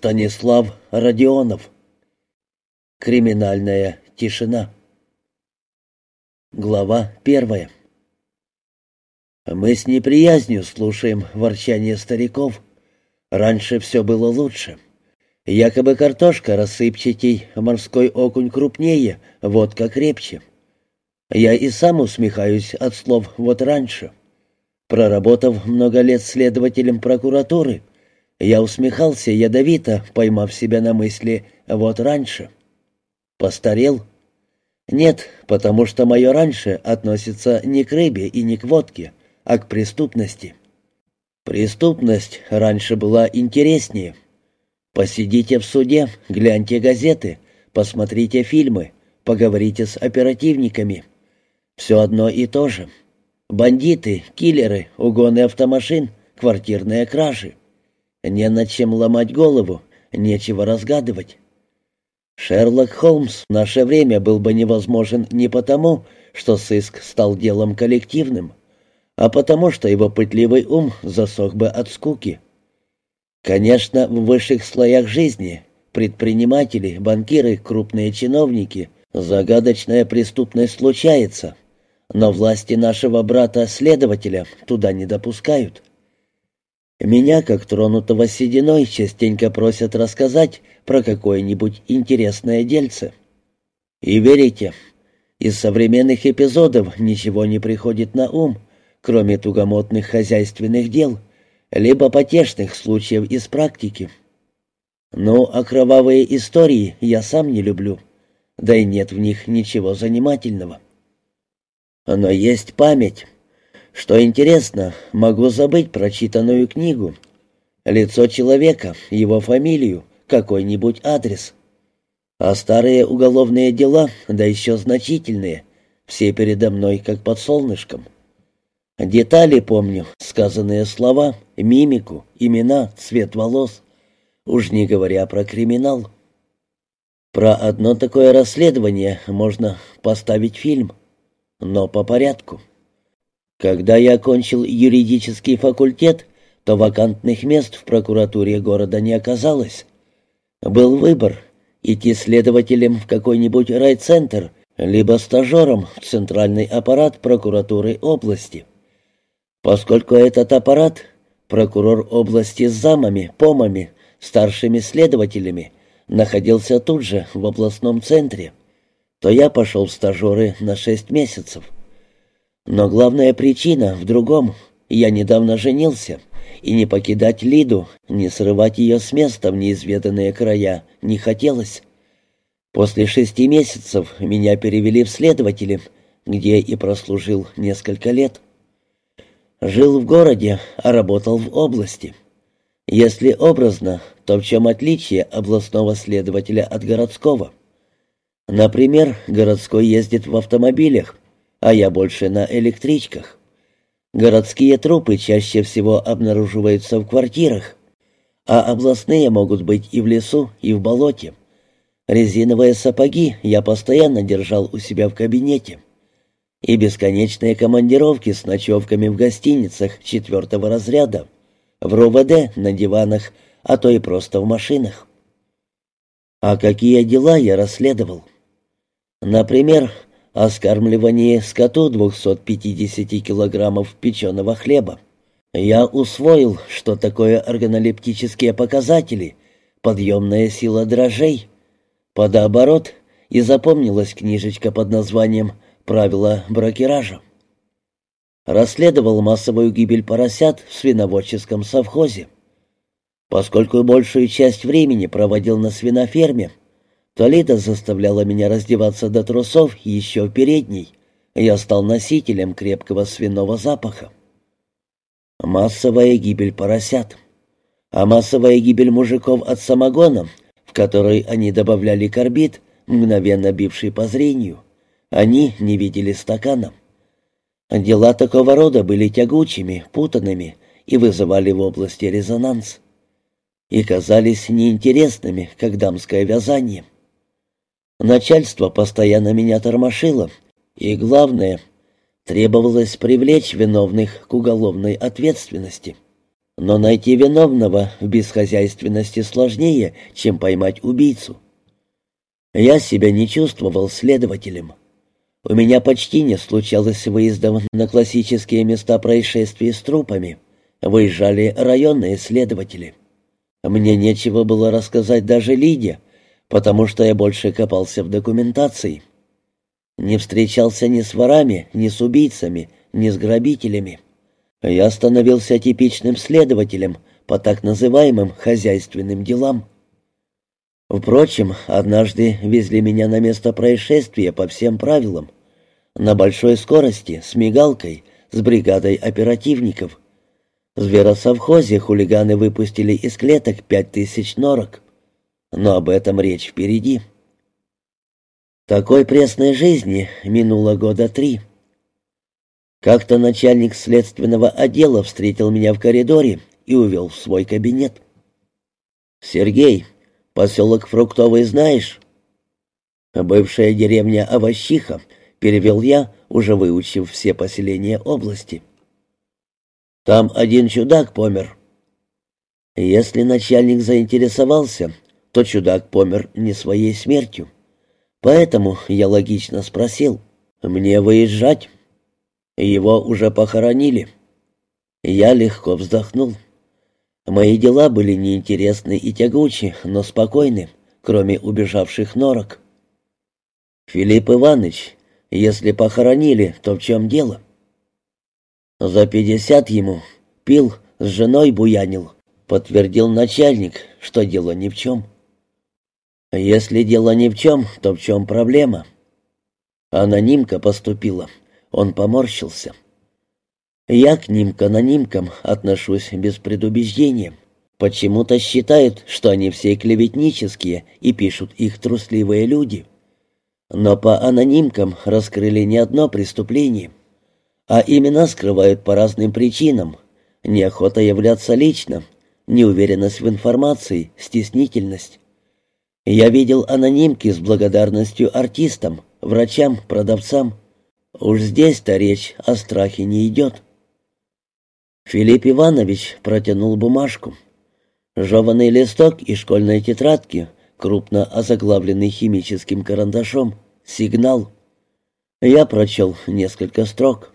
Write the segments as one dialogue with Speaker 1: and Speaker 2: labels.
Speaker 1: Станислав Родионов. Криминальная тишина. Глава первая. Мы с неприязнью слушаем ворчание стариков. Раньше все было лучше. Якобы картошка рассыпчатей, морской окунь крупнее, водка крепче. Я и сам усмехаюсь от слов «вот раньше». Проработав много лет следователем прокуратуры, я усмехался ядовито, поймав себя на мысли «вот раньше». Постарел? Нет, потому что мое «раньше» относится не к рыбе и не к водке, а к преступности. Преступность раньше была интереснее. Посидите в суде, гляньте газеты, посмотрите фильмы, поговорите с оперативниками. Все одно и то же. Бандиты, киллеры, угоны автомашин, квартирные кражи. Не над чем ломать голову, нечего разгадывать. Шерлок Холмс в наше время был бы невозможен не потому, что сыск стал делом коллективным, а потому что его пытливый ум засох бы от скуки. Конечно, в высших слоях жизни предприниматели, банкиры, крупные чиновники, загадочная преступность случается, но власти нашего брата-следователя туда не допускают. Меня, как тронутого сединой, частенько просят рассказать про какое-нибудь интересное дельце. И верите, из современных эпизодов ничего не приходит на ум, кроме тугомотных хозяйственных дел, либо потешных случаев из практики. Ну, а кровавые истории я сам не люблю, да и нет в них ничего занимательного. Но есть память, что интересно, могу забыть прочитанную книгу. Лицо человека, его фамилию, какой-нибудь адрес. А старые уголовные дела, да еще значительные, все передо мной как под солнышком. Детали помню, сказанные слова, мимику, имена, цвет волос. Уж не говоря про криминал. Про одно такое расследование можно поставить фильм, но по порядку. Когда я окончил юридический факультет, то вакантных мест в прокуратуре города не оказалось. Был выбор — идти следователем в какой-нибудь райцентр, либо стажером в центральный аппарат прокуратуры области. Поскольку этот аппарат — прокурор области с замами, помами, старшими следователями — находился тут же, в областном центре, то я пошел в стажеры на шесть месяцев. Но главная причина в другом. Я недавно женился, и не покидать Лиду, не срывать ее с места в неизведанные края не хотелось. После шести месяцев меня перевели в следователи, где и прослужил несколько лет. Жил в городе, а работал в области. Если образно, то в чем отличие областного следователя от городского? Например, городской ездит в автомобилях, а я больше на электричках. Городские трупы чаще всего обнаруживаются в квартирах, а областные могут быть и в лесу, и в болоте. Резиновые сапоги я постоянно держал у себя в кабинете. И бесконечные командировки с ночевками в гостиницах четвертого разряда, в РОВД, на диванах, а то и просто в машинах. А какие дела я расследовал? Например, о скармливании скоту 250 килограммов печеного хлеба. Я усвоил, что такое органолептические показатели, подъемная сила дрожжей. Подооборот, и запомнилась книжечка под названием «Правила бракеража». Расследовал массовую гибель поросят в свиноводческом совхозе. Поскольку большую часть времени проводил на свиноферме, Толида заставляла меня раздеваться до трусов еще в передней. Я стал носителем крепкого свиного запаха. Массовая гибель поросят. А массовая гибель мужиков от самогона, в который они добавляли карбид, мгновенно бивший по зрению. Они не видели стакана. Дела такого рода были тягучими, путанными и вызывали в области резонанс. И казались неинтересными, как дамское вязание. Начальство постоянно меня тормошило, и главное, требовалось привлечь виновных к уголовной ответственности. Но найти виновного в бесхозяйственности сложнее, чем поймать убийцу. Я себя не чувствовал следователем. У меня почти не случалось выездов на классические места происшествий с трупами. Выезжали районные следователи. Мне нечего было рассказать даже Лиде, потому что я больше копался в документации. Не встречался ни с ворами, ни с убийцами, ни с грабителями. Я становился типичным следователем по так называемым хозяйственным делам. Впрочем, однажды везли меня на место происшествия по всем правилам. На большой скорости, с мигалкой, с бригадой оперативников. В зверосовхозе хулиганы выпустили из клеток пять тысяч норок. Но об этом речь впереди. Такой пресной жизни минуло года три. Как-то начальник следственного отдела встретил меня в коридоре и увел в свой кабинет. «Сергей, поселок Фруктовый знаешь?» «Бывшая деревня Овощиха», — перевел я, уже выучив все поселения области. «Там один чудак помер». Если начальник заинтересовался, то чудак помер не своей смертью. Поэтому я логично спросил, «Мне выезжать?» Его уже похоронили. Я легко вздохнул. Мои дела были неинтересны и тягучи, но спокойны, кроме убежавших норок. «Филипп Иванович, если похоронили, то в чем дело?» «За пятьдесят ему. Пил, с женой буянил», — подтвердил начальник, что дело ни в чем. «Если дело ни в чем, то в чем проблема?» Анонимка поступила. Он поморщился. Я к ним, к анонимкам, отношусь без предубеждения. Почему-то считают, что они все клеветнические и пишут их трусливые люди. Но по анонимкам раскрыли не одно преступление. А имена скрывают по разным причинам. Неохота являться лично, неуверенность в информации, стеснительность. Я видел анонимки с благодарностью артистам, врачам, продавцам. Уж здесь-то речь о страхе не идет. Филипп Иванович протянул бумажку. Жеванный листок и школьной тетрадки, крупно озаглавленный химическим карандашом. Сигнал. Я прочел несколько строк.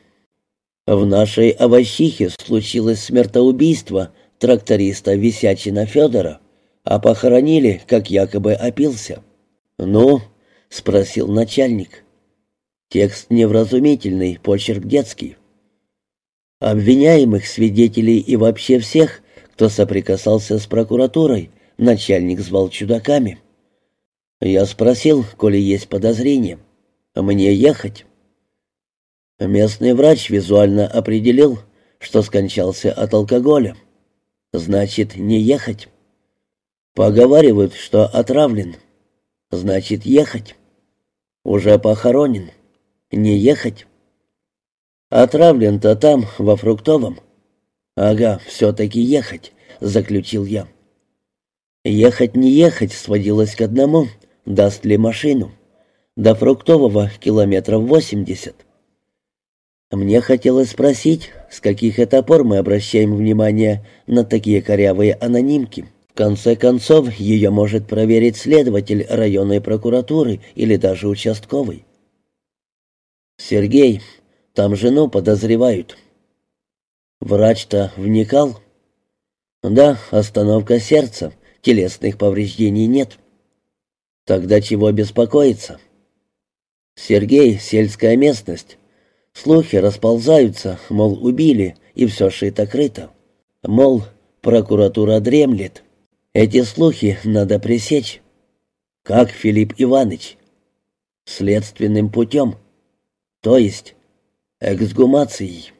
Speaker 1: В нашей овощихе случилось смертоубийство тракториста Висячина Федора, а похоронили, как якобы опился. «Ну?» — спросил начальник. Текст невразумительный, почерк детский. Обвиняемых, свидетелей и вообще всех, кто соприкасался с прокуратурой, начальник звал чудаками. Я спросил, коли есть подозрение. Мне ехать? Местный врач визуально определил, что скончался от алкоголя. Значит, не ехать. Поговаривают, что отравлен. Значит, ехать. Уже похоронен. Не ехать? Отравлен-то там, во Фруктовом. Ага, все-таки ехать, заключил я. Ехать не ехать сводилось к одному, даст ли машину. До Фруктового километров восемьдесят. Мне хотелось спросить, с каких это пор мы обращаем внимание на такие корявые анонимки. Конце концов, ее может проверить следователь районной прокуратуры или даже участковый. «Сергей, там жену подозревают». Врач-то вникал? Да, остановка сердца, телесных повреждений нет. Тогда чего беспокоиться? Сергей, сельская местность. Слухи расползаются, мол, убили, и все шито-крыто. Мол, прокуратура дремлет. Эти слухи надо пресечь. Как Филипп Иванович? Следственным путем. То есть эксгумацией.